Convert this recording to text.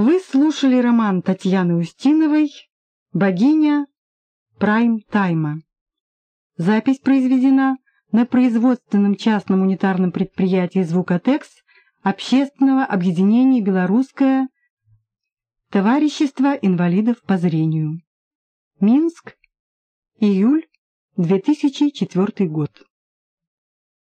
Вы слушали роман Татьяны Устиновой «Богиня прайм-тайма». Запись произведена на производственном частном унитарном предприятии «Звукотекс» Общественного объединения «Белорусское товарищество инвалидов по зрению». Минск, июль 2004 год.